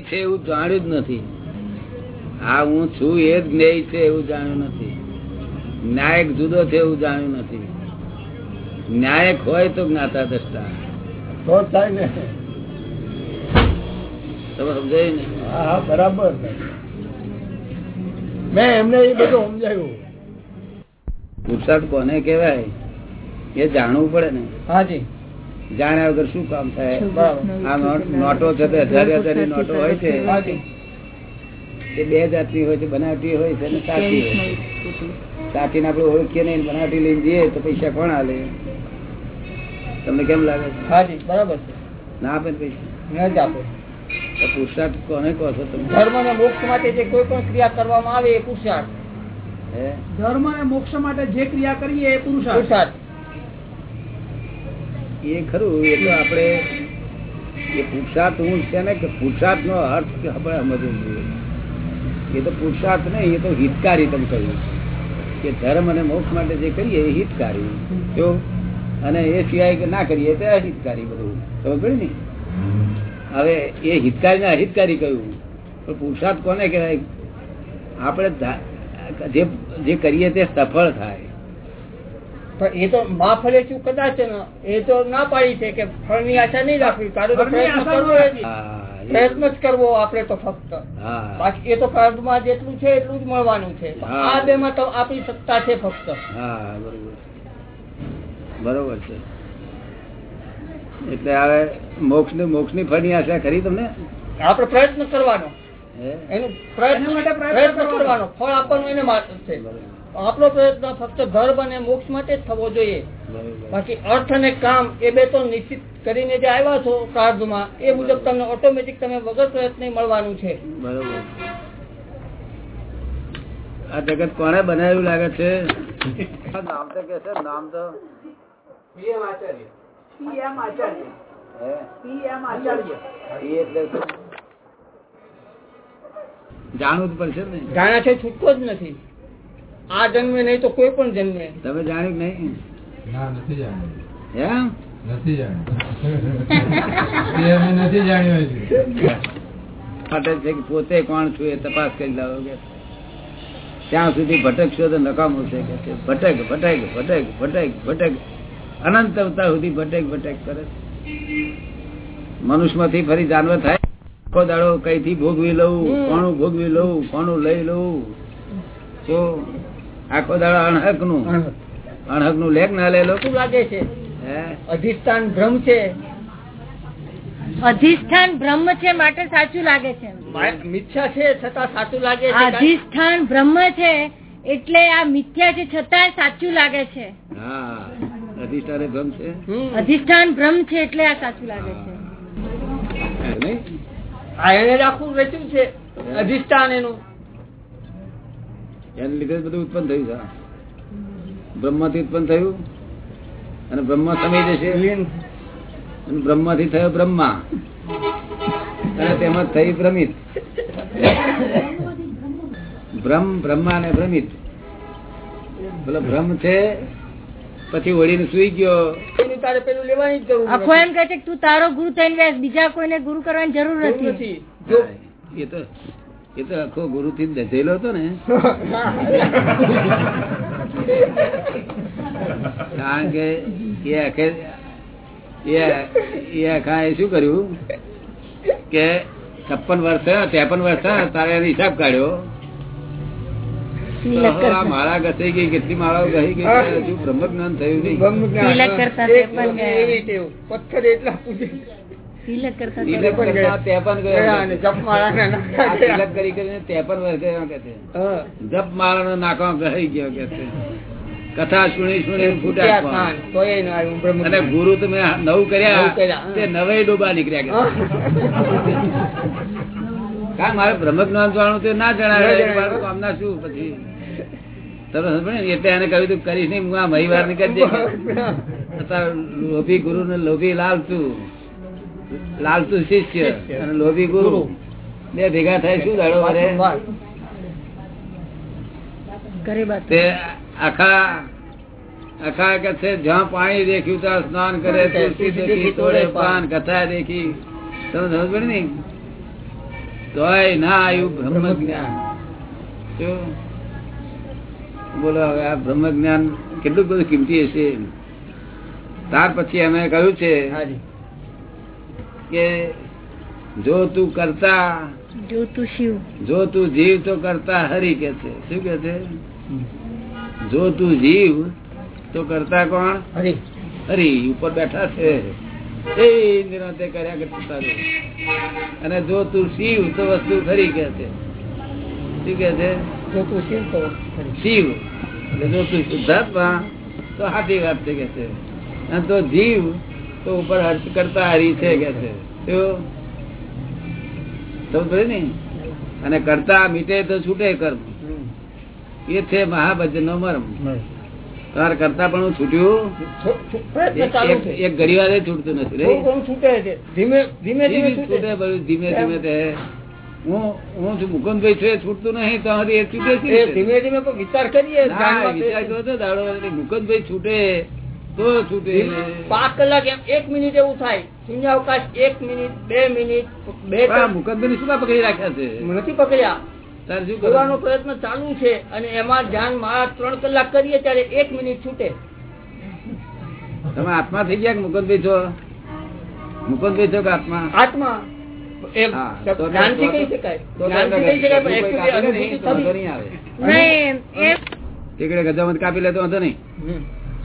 છે એવું જાણ્યું જ નથી. આ હું છું એ જ જ્ઞેય છે એવું જાણ્યું નથી. ન્યાયક જુદો છે એવું જાણ્યું નથી. ન્યાયક હોય તો જ્ઞાતા દ્રષ્ટા. તો થાય ને. તમે સમજાયું ને? હા બરાબર. મેં એમને એ બધું સમજાયું. પુરુષાર્થ કોને કહેવાય? એ જાણવું પડે ને. હાજી જાણ્યા વગર શું કામ થાય? આ નોટો છે? તે હજાર હજારની નોટો હોય છે. એ બે જાતની હોય છે બનાવટી હોય છે અને સાચી હોય સાચીને આપણે ઓળખીએ નહીં બનાવટી લઈને જઈએ તો પૈસા કોણ હાલે તમને કેમ લાગે છે? હાજી બરાબર છે. ના આપે ને પૈસા? ન જ આપે. પુરુષાર્થ કોને કહો છો તમે? ધર્મ ને મોક્ષ માટે જે કોઈ પણ ક્રિયા કરવામાં આવે એ પુરુષાર્થ હે? ધર્મ ને મોક્ષ માટે જે ક્રિયા કરીએ એ પુરુષાર્થ પુરુષાર્થ એ ખરું એ તો આપણે એ પુરુષાર્થ હું છે ને કે પુરુષાર્થનો અર્થ આપણે સમજવો જોઈએ. એ તો પુરુષાર્થ નહીં, એ તો હિતકારી તમે કહ્યું. કે ધર્મ અને મોક્ષ માટે જે કરીએ એ હિતકારી. જો? અને એ સિવાય કે ના કરીએ તો અહિતકારી બધું. ખબર પડે ને? હવે એ હિતકારીને અહિતકારી કહ્યું. પણ પુરુષાર્થ કોને કહેવાય? આપણે જે જે કરીએ તે સફળ થાય. પણ એ તો માં ફળે છું કદાચ ન એ તો ના પાડી છે કે ફળની આશા નહીં રાખવી. તારે તો પ્રયત્ન કરવો પ્રયત્ન જ કરવો આપણે તો ફક્ત. બાકી એ તો કર્મમાં જેટલું છે એટલું જ મળવાનું છે. આ બે માં તો આપણી સત્તા છે ફક્ત. બરોબર. બરોબર છે. એટલે હવે મોક્ષની મોક્ષની ફળની આશા ખરી તમને? આપડે પ્રયત્ન કરવાનો. એનું પ્રયત્ન માટે પ્રયત્ન કરવાનો. કરવાનો. ફળ આપવાનું એને માત્ર છે. બરોબર. આપણો પ્રયત્ન ફક્ત ધર્મ અને મોક્ષ માટે જ થવો જોઈએ. બાકી અર્થ અને કામ એ બે તો નિશ્ચિત કરીને જે આવ્યા છો પ્રાર્થમાં એ મુજબ તમને ઓટોમેટિક તમે વગર પ્રયત્ન મળવાનું છે. બરોબર. આ જગત કોને બનાવ્યું લાગે છે? નામ તો કે છે નામ તો PM Acharya. PM Acharya. PM Acharya. એટલે જાણવું જ પડશે ને. જાણ્યા છે છૂટકો જ નથી. આ જન્મે નહીં તો કોઈ પણ જન્મે. તમે જાણ્યું નહીં? ના નથી જાણ્યું. નથી જાણ્યું. નથી જાણ્યું હજુ. માટે છે કે પોતે કોણ છું એ તપાસ કરી લાવો કે ત્યાં સુધી ભટકશો તો નકામું છે કે ભટક ભટક ભટક ભટક ભટક. અનંત અવતાર સુધી ભટક ભટક કરે મનુષ્યમાંથી ફરી જાનવર થાય. આખો દાડો કઈથી ભોગવી લઉં. કોનું ભોગવી લઉં? કોનું લઈ લઉં? તો આખો દાડો અણહકનું અણહક. નું લેખ ના લેલો શું લાગે છે? અધિષ્ઠાન ભ્રમ છે. અધિષ્ઠાન બ્રહ્મ છે માટે સાચું લાગે છે? મિથ્યા છે છતાં સાચું લાગે છે અધિષ્ઠાન બ્રહ્મ છે એટલે આ મિથ્યા છે છતાં સાચું લાગે છે. અધિષ્ઠાન ભ્રમ છે. અધિષ્ઠાન બ્રહ્મ છે એટલે આ સાચું લાગે છે. આ એને રાખવું રચ્યું છે. અધિષ્ઠાન એનું. એને લીધે બધું ઉત્પન્ન થયું છે. બ્રહ્માથી ઉત્પન્ન થયું અને બ્રહ્મા સમય જશે અને બ્રહ્માથી થયો બ્રહ્મા. અને તેમાં થઈ ભ્રમિત. બ્રહ્મ બ્રહ્મા ને ભ્રમિત. પેલો ભ્રમ છે પછી ઓળીને સુઈ ગયો. તારે પેલું લેવાની જ જરૂર આખો એમ કહે છે તું તારો ગુરુ થઈને બેસ બીજા કોઈને ગુરુ કરવાની જરૂર નથી. એ તો એ તો આખો ગુરુ થી દસેલો હતો ને. કારણ કે એ આખે એ એ આખા એ શું કર્યું કે છપ્પન વર્ષ થયા ત્રેપન વર્ષ થયા તારે એનો હિસાબ કાઢ્યો. માળા ઘસાઈ ગઈ કેટલી માળાઓ ગઈ ગઈ હજુ બ્રહ્મ જ્ઞાન થયું નહીં. પથ્થર એટલા પૂજે. તિલક કરતા તિલક કરી કરીને ત્રેપન વર્ષ કે છે. જપ ગયો કે કથા સુણી સુણી ફૂટ્યા અને ગુરુ તમે નવ કર્યા. તે નવે ડોબા નીકળ્યા. કારણ મારે બ્રહ્મ જ્ઞાન જાણવું તે ના જણાવે. કામના શું પછી? તમે સમજો એટલે એને કહ્યું તું કરીશ નહીં હું આ મહિવારની કરી દે લોભી ગુરુ ને લોભી લાલતું લાલતું શિષ્ય શિષ્ય. અને લોભી ગુરુ. બે ભેગા થાય શું દાડો તે આખા આખા કે છે જ્યાં પાણી દેખ્યું ત્યાં સ્નાન કરે તુલસી દેખી તોડે પાન કથા દેખી. તમે સમજ પડે ને તોય ના આવ્યું બ્રહ્મ જ્ઞાન શું? બોલો હવે આ બ્રહ્મ જ્ઞાન કેટલું બધું કિંમતી હશે. ત્યાર પછી અમે કહ્યું છે હાજી. કે જો તું કરતા જો તું શિવ. જો તું જીવ તો કરતા હરી કે છે. શું કે છે? જો તું જીવ તો કરતા કોણ? હરી. હરી. ઉપર બેઠા છે. એ નિરાંતે કર્યા કરતા. અને જો તું શિવ તો વસ્તુ ખરી કે છે. શું કે છે? જો તું શિવ તો શિવ. એટલે જો તું શુદ્ધાત્મા તો સાચી વાત છે કે છે. અને તો જીવ તો ઉપર હર્ષ કરતા હરી છે કે છે? ને? અને કરતા મીટે તો છૂટે કર્મ. એ છે મહાભજન નો મર્મ. તાર કરતા પણ છૂટ્યું? એક- ઘડી વાર છૂટતું નથી ધીમે ધીમે ધીમે ધીમે છૂટે છૂટે ધીમે ધીમે તે. હું હું છું મુકુંદભાઈ છું એ છૂટતું નહીં તો હજી એ છૂટે છે. ધીમે ધીમે વિચાર કરીએ વિચાર. કરો તો દાડો મુકુંદભાઈ છૂટે. તો છૂટે પાંચ કલાક એમ એક મિનિટ એવું થાય. શૂન્યાવકાશ એક મિનિટ બે મિનિટ બે મુકુંદભાઈને શું પકડી રાખ્યા છે? નથી પકડ્યા. કરવાનું? પ્રયત્ન ચાલુ છે અને એમાં ધ્યાન મારા ત્રણ કલાક કરીએ ત્યારે એક મિનિટ છૂટે. તમે આત્મા થઈ ગયા મુકદભાઈ છો? મુકદભાઈ છો કે આત્મા? આત્મા. એમ હા, શબ્દ તો- જ્ઞાનથી કહી શકાય. તો જ્ઞાનથી કહી શકાય પણ કોઈ actually કાપી લેતો હતો નહીં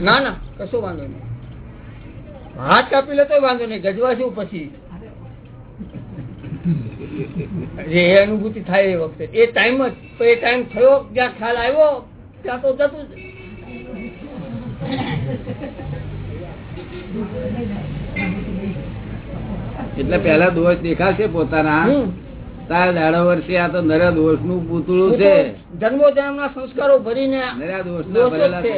ના ના કશો વાંધો નહીં. હાથ કાપી લે તો વાંધો નહીં ગજવા શું પછી. જે એ અનુભૂતિ થાય એ વખતે. એ ટાઈમ જ એ ટાઈમ થયો જ્યાં ખ્યાલ આવ્યો ત્યાં તો જતું જ. એટલે પેલા દોષ દેખાશે પોતાના. તાર દાડા વર્ષે આ તો નરા દોષનું પૂતળું છે. જન્મો જન્મ ના સંસ્કારો ભરીને નરા દોષ ના ભરેલા છે,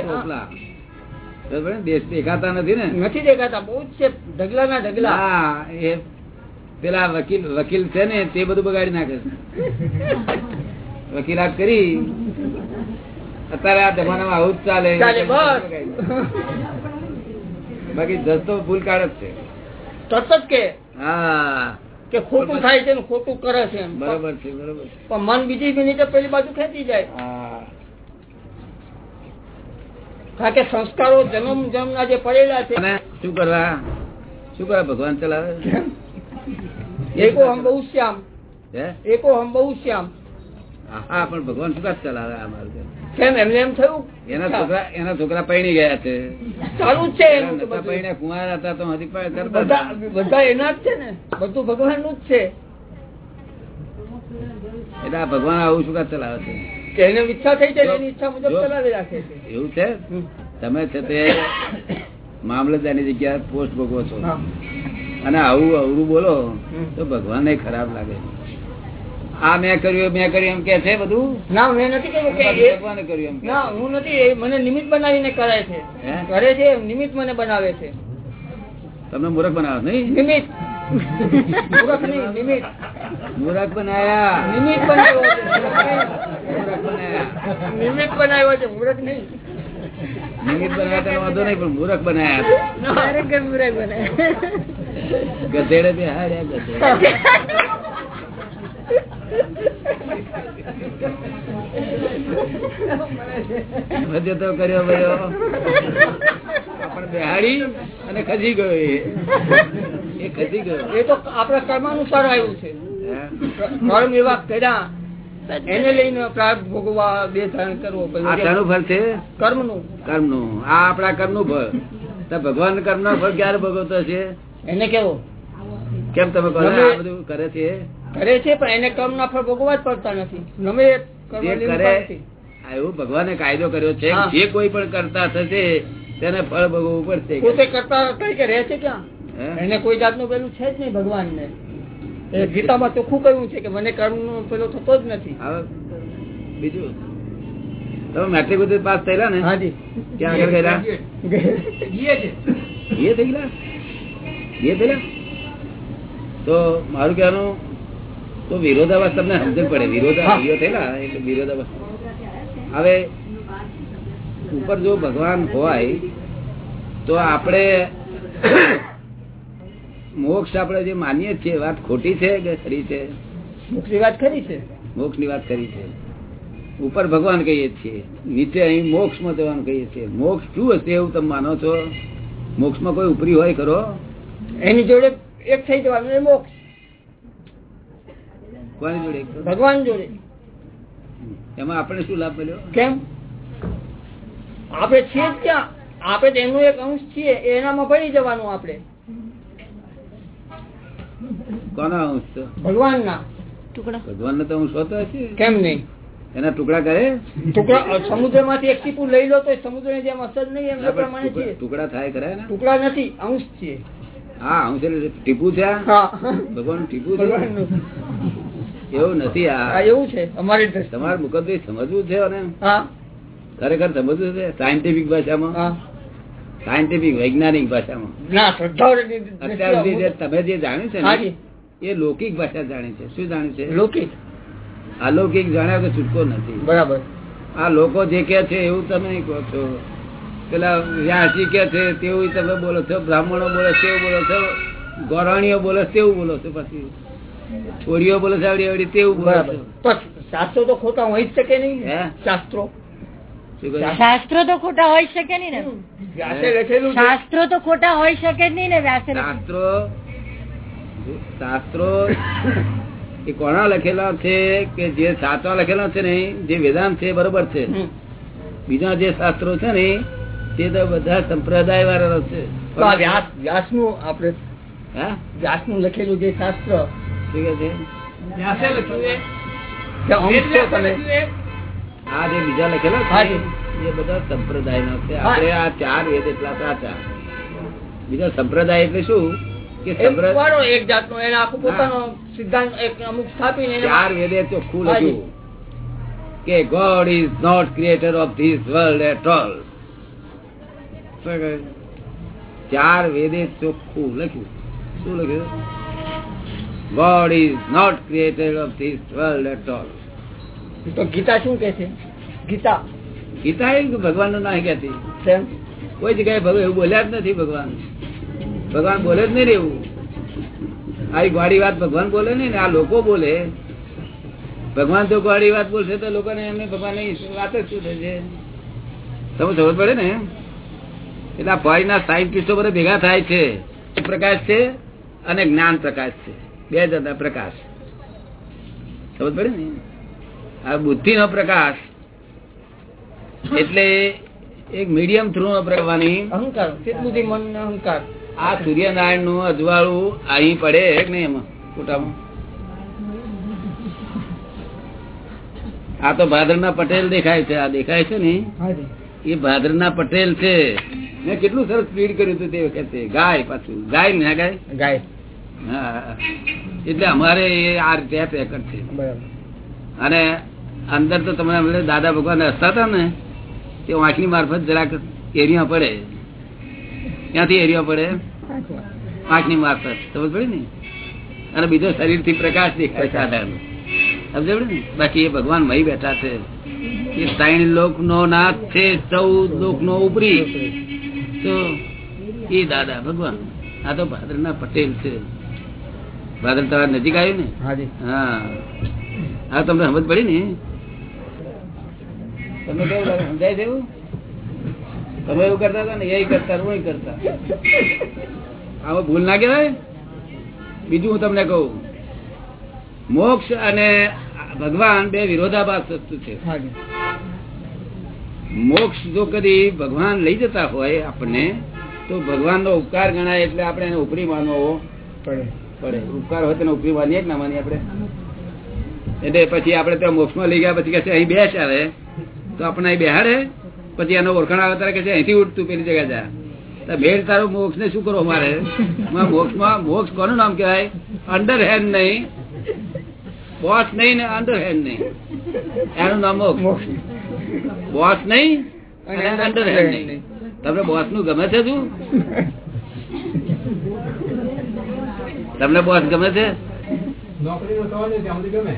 દેશ દેખાતા નથી ને? નથી દેખાતા બહુ જ છે ઢગલા ના ઢગલા. હા એ પેલા વકીલ વકીલ છે ને તે બધું બગાડી નાખે વકીલાત કરી અત્યારે આ જમાનામાં આવું જ ચાલે. બાકી જસ્તો ભૂલ કાઢ જ છે. તરત જ કે હા. કે ખોટું થાય છે ને ખોટું કરે છે. બરોબર છે બરોબર છે. પણ મન બીજી મિનિટે પેલી બાજુ ખેંચી જાય હા કારણ કે સંસ્કારો જન્મ જન્મના જે પડેલા છે. શું કરવા? શું કરવા ભગવાન ચલાવે? એકો હમ બહુ શ્યામ. એકો હમ બહુ શ્યામ. હા પણ ભગવાન શું ચલાવે આ માર્ગે કેમ? એમને એમ થયું? એના છોકરા એના છોકરા પૈણી ગયા છે. સારું છે કુંવાર હતા તો હજી કરતા બધા એના જ છે ને? બધું ભગવાનનું જ છે. એટલે ભગવાન આવું શું ચલાવે છે? એને ઈચ્છા થઈ છે એની ઈચ્છા મુજબ ચલાવી રાખે છે. એવું છે? તમે છે તે મામલતદારની જગ્યા પોસ્ટ ભોગવો છો. અને આવું અવરું બોલો તો ભગવાન ખરાબ લાગે. આ મેં કર્યું મેં કર્યું એમ કે છે બધું? ના મેં નથી કર્યું કે ભગવાને કર્યું એમ ના હું નથી મને નિમિત્ત બનાવીને કરે છે? કરે છે નિમિત્ત મને બનાવે છે. તમને મૂર્ખ બનાવે નહીં? નિમિત્ત. મૂર્ખ નહીં નિમિત્ત. મૂર્ખ બનાયા. નિમિત્ત બનાવ્યો નિમિત્ત બનાવ્યો છે મૂર્ખ નહીં. નિમિત્ત બનાવ્યા વાંધો નહીં પણ મૂર્ખ બનાયા ખરેખર બુરાઈ ગધેડે બે ગધેડે. બધે તો કર્યો ભાઈઓ બેહાડી અને ખસી ગયો એ. ખસી ગયો. એ તો આપણા કર્માનુસાર આવ્યું છે? કર્મ એવા કર્યા એને લઈને પ્રાર્થ ભોગવા બે ધારણ કરવો આ ફળ છે? કર્મનું. કર્મનું. આ આપણા કર્મનું ફળ. ભગવાન કર્મ કર્મનું ફળ ક્યારે ભોગવતો છે એને કેવો? કેમ તમે બધું કરે છે? કરે છે પણ એને કર્મના ફળ ભોગવવા જ પડતા નથી. કર્મ કરે આ એવું ભગવાને કાયદો કર્યો છે જે કોઈ પણ કરતા થશે તેને ફળ ભોગવવું પડશે. પોતે કરતા કઈ કે રહે છે ક્યાં? એને કોઈ જાતનું પેલું છે જ નહીં ભગવાન ને ગીતામાં ચોખ્ખું કહ્યું છે કે મને કર્મ નો પેલો થતો જ નથી. બીજું? તમે મેટ્રિક બધું પાસ થયેલા ને? ક્યાં આગળ ગયેલા? એ થઈ ગયેલા એ થયેલા તો મારું કહેવાનું તો વિરોધાભાસ તમને સમજણ પડે. વિરોધા વિરોધ થયેલા? એટલે વિરોધાભાસ. હવે ઉપર જો ભગવાન હોય તો આપણે મોક્ષ આપણે જે માનીએ છીએ વાત ખોટી છે કે ખરી છે? મુક્તિ વાત ખરી છે. મોક્ષની વાત ખરી છે. ઉપર ભગવાન કહીએ છીએ નીચે અહીં મોક્ષમાં જવાનું કહીએ છીએ. મોક્ષ શું હશે એવું તમે માનો છો? મોક્ષમાં કોઈ ઉપરી હોય ખરો? એની જોડે એક થઈ જવાનું મોક્ષ. કોની જોડે ભગવાન જોડે. એમાં આપણે શું લાભ મળ્યો? કેમ? આપણે છીએ ક્યાં? આપણે એનું એક અંશ છીએ એનામાં પડી જવાનું આપણે. કોના અંશ છો? ભગવાનના. ટુકડા. ભગવાન ને તો અંશ હોતો હશે? કેમ નહીં? એના ટુકડા કરે? ટુકડા સમુદ્રમાંથી એક ટીપું લઈ લો તો સમુદ્રની જેમ અસર નહીં એમ પ્રમાણે છે. ટુકડા થાય કરે ને ટુકડા નથી અંશ છે. હા અંશ એટલે ટીપું છે ભગવાન ટીપું છે? એવું નથી આ. એવું છે અમારી તમારે મુકદ્દે સમજવું છે અને હા. ખરેખર સમજવું છે? સાયન્ટિફિક ભાષામાં? હા. સાયન્ટિફિક વૈજ્ઞાનિક ભાષામાં. અત્યાર સુધી જે તમે જે જાણ્યું છે ને એ લૌકિક ભાષા જાણી છે. શું જાણ્યું છે? લૌકિક. અલૌકિક જાણ્યા કે છૂટકો નથી. બરાબર. આ લોકો જે કે છે એવું તમે કહો છો. પેલા વ્યાસી કે છે તેવું તમે બોલો છો બ્રાહ્મણો બોલે છો બોલો છો ગોરાણીઓ બોલે તેવું બોલો છો પછી. છોડીઓ બોલે છે આવડી આવડી તેવું બોલો છો. શાસ્ત્રો તો ખોટા હોય જ શકે નહીં. હે? શાસ્ત્રો? શાસ્ત્રો તો ખોટા હોય શકે નઈ ને. વ્યાસે લખેલું શાસ્ત્રો તો ખોટા હોય શકે જ નહીં ને વ્યાસે શાસ્ત્રો શાસ્ત્રો એ કોના લખેલા છે કે જે સાચા લખેલા છે ને જે વેદાંત છે બરોબર છે. બીજા જે શાસ્ત્રો છે ને તે તો બધા સંપ્રદાય વાળા છે. તો વ્યાસ વ્યાસનું આપણે હા? વ્યાસનું લખેલું જે શાસ્ત્ર. શું કે છે વ્યાસે લખ્યું તમે આ જે બીજા લખેલા એ બધા સંપ્રદાય નો છે. આપણે આ ચાર વેદ એટલા સાચા બીજા સંપ્રદાય એટલે શું? કે એક સંપ્રદાય વાળો એક જાતનો એને આખું પોતાનો સિદ્ધાંત એક અમુક સ્થાપીને ચાર વેદે ચોખ્ખું લખ્યું કે God is not creator of this world at all ચાર વેદે ચોખ્ખું લખ્યું. શું લખ્યું? God is not creator of this world at all તો ગીતા શું કે છે? ગીતા. ગીતા એ ભગવાનનું ના કહેતી કોઈ જગ્યાએ એવું બોલ્યા જ નથી ભગવાન. ભગવાન બોલે જ નહીં એવું. આવી ગોળી વાત ભગવાન બોલે ને આ લોકો બોલે. ભગવાન તો ગોળી વાત બોલશે તો લોકોને એમને ભગવાન વાત જ શું થશે? તમે ખબર પડે ને? એટલે ભાઈ ના સાયન્ટિસ્ટો બધા ભેગા થાય છે. પ્રકાશ છે? અને જ્ઞાન પ્રકાશ છે. બે જતા પ્રકાશ. સમજ પડે ને? આ બુદ્ધિ નો પ્રકાશ એટલે એક મીડિયમ થ્રુ નો પ્રવાની અહંકાર. કેટલું મન અહંકાર? આ સૂર્યનારાયણનું અજવાળું અહીં પડે એમાં? ફોટામાં? આ તો ભાદરના પટેલ દેખાય છે. આ દેખાય છે ને? એ ભાદરના પટેલ છે. મેં કેટલું સરસ સ્પીડ કર્યું હતું તે વખતે. ગાય પાછું. ગાય ને ગાય? ગાય. હા. એટલે અમારે આ રીતે છે. બરાબર. અને અંદર તો તમને દાદા ભગવાન હસતા હતા ને તે વાંકની મારફત જરાક એરિયા પડે. ક્યાંથી એરિયા પડે? આંખની મારફત. સમજ પડી ને? અને બીજો શરીરથી પ્રકાશ દેખાય સાધારણ. સમજ પડી ને? બાકી એ ભગવાન મહી બેઠા છે. એ ત્રણ લોક નો નાથ છે ચૌદ લોક નો ઉપરી. તો એ દાદા ભગવાન આ તો ભાદર ના પટેલ છે. ભાદર તમારા નજીક આવ્યું ને? હા. હા તમને સમજ પડી ને? તમને કેવું લાગે? સમજાય છે એવું? તમે એવું કરતા હતા ને એ કરતા હું કરતા. આમાં ભૂલ ના કહેવાય? બીજું હું તમને કહું. મોક્ષ અને ભગવાન બે વિરોધાભાસ વસ્તુ છે. મોક્ષ જો કદી ભગવાન લઈ જતા હોય આપણને તો ભગવાન નો ઉપકાર ગણાય એટલે આપણે એને ઉપરી માનવો પડે. પડે. ઉપકાર હોય તેને ઉપરી માનીએ કે ના માનીએ આપણે. એટલે પછી આપડે ત્યાં મોક્ષમાં લઈ ગયા પછી કહે અહીં બેસ આવે. તો આપણે અહીં બેહાડે. પછી એનો ઓળખાણ આવે ત્યારે કે છે અહીંથી ઉઠતું પેલી જગ્યા જા. ભેડ તારો મોક્ષ ને શું કરો મારે? મોક્ષમાં મોક્ષ કોનું નામ કહેવાય? અંડર હેન્ડ નહીં. બોસ નહીં ને અંડર હેન્ડ નહીં. એનું નામ મોક્ષ. બોસ નહીં અને અંડર હેન્ડ નહીં. તમને બોસનું ગમે છે શું તમને બોસ ગમે છે? સવાલ ગમે.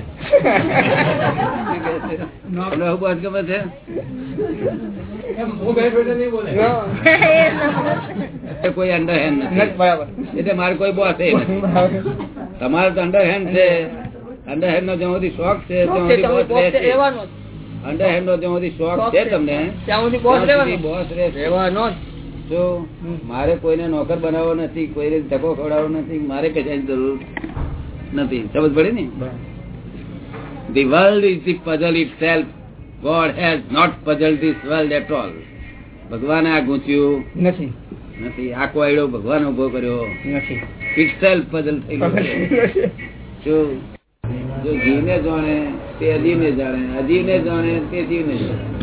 ગમે છે? કોઈ નથી. એટલે મારે કોઈ બોસ. તમારે તો અંડરહેન્ડ છે. અંડરહેન્ડ નો જ્યાં સુધી શોખ છે. અંડરહેન્ડ નો જ્યાં સુધી શોખ છે. તમને. બોસ રહેવાનો જો. મારે કોઈને નોકર બનાવવો નથી કોઈને ધક્કો ખવડાવવો નથી મારે કશાની જરૂર નથી. સમજ પડે ને? The world is the puzzle itself God has not puzzle this world at all ભગવાને આ ગૂંચ્યું? નથી. નથી. આ કોયડો ભગવાન ઊભો કર્યો? નથી. ઇટસેલ્ફ પઝલ થઈ ગયો જો જો જીવને જાણે તે અજીવને જાણે અજીવને જાણે તે જીવને જાણે.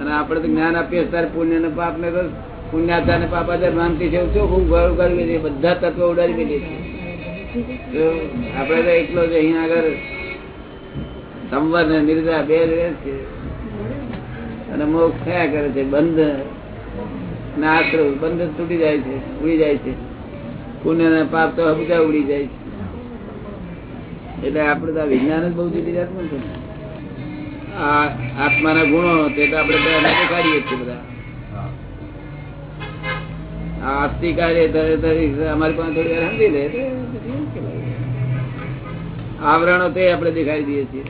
અને આપણે તો જ્ઞાન આપીએ ત્યારે પુણ્ય ને પાપ ને તો પુણ્યાચાર ને પાપાચાર માનતી છે શું ખૂબ કરવી છે બધા તત્વો ઉડાડી મેલીએ છીએ. આપડે તો એકલો જ અહીંયા આગળ સંવર ને નિર્જા બે છે. અને મોક્ષ થયા કરે છે. બંધ ને આશરો, બંધ તૂટી જાય છે, ઉડી જાય છે. પુણ્ય ને પાપ તો બધા ઉડી જાય છે. એટલે આપડે તો વિજ્ઞાન જ બહુ જુદી જાતનું છે. આત્માના ગુણો, તે તો આપણે બધા દેખાડીએ છીએ બધા. આ આસ્તિક કાર્ય ધરે ધરી અમારી પાસે થોડી વાર સમજી લે. તો. આવરણો તે આપણે દેખાડી દઈએ છીએ.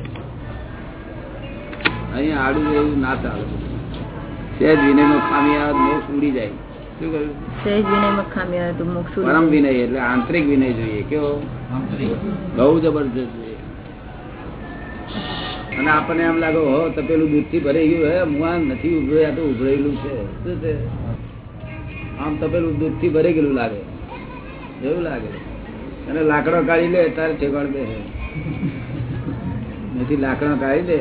અહીંયા આડું એવું ના ચાલે. સહેજ વિનયમાં ખામી આવે તો મોક્ષ ઉડી જાય. શું કહ્યું? સહેજ વિનયમાં ખામી આવે તો મોક્ષ પરમ વિનય એટલે આંતરિક વિનય જોઈએ. કેવો બહુ જબરજસ્ત જોઈએ અને આપણને એમ લાગે હો તપેલું દૂધથી ભરાઈ ગયું હે મુઆ નથી ઉભરાયા આ તો ઉભરેલું છે. શું છે? આમ તપેલું દૂધથી ભરાઈ ગયેલું લાગે. એવું લાગે. અને લાકડો કાઢી લે, તારે ઠેકાણ બે નથી લાકડો કાઢી દે.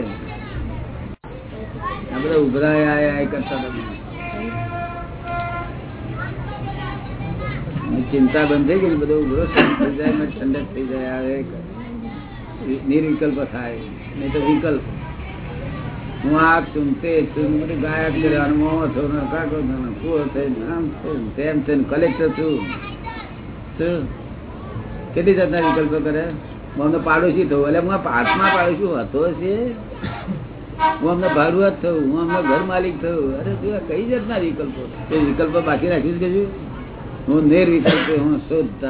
આપડે ઉભરાય કરતા ચિંતા બંધ થઈ ગઈ બધો ઉભરો થઈ જાય ઠંડક થઈ જાય નિર્વિકલ્પ થાય. નહીં તો વિકલ્પ. હું આ છું ને તે છું મોહ છો ને કાકો છો ને છે આમ છે તેમ છે કલેક્ટર છું. શું? કેટલી જાતના વિકલ્પો કરે? હું અમને પાડોશી થયું એટલે હું આ પાડોશી હતો છે હું અમને ભાડું જ થયું હું અમને ઘર માલિક થયું અરે આ કઈ જાતના વિકલ્પો? એ વિકલ્પો બાકી રાખીશ કે હું નિર્વિકલ્પ હું શુદ્ધ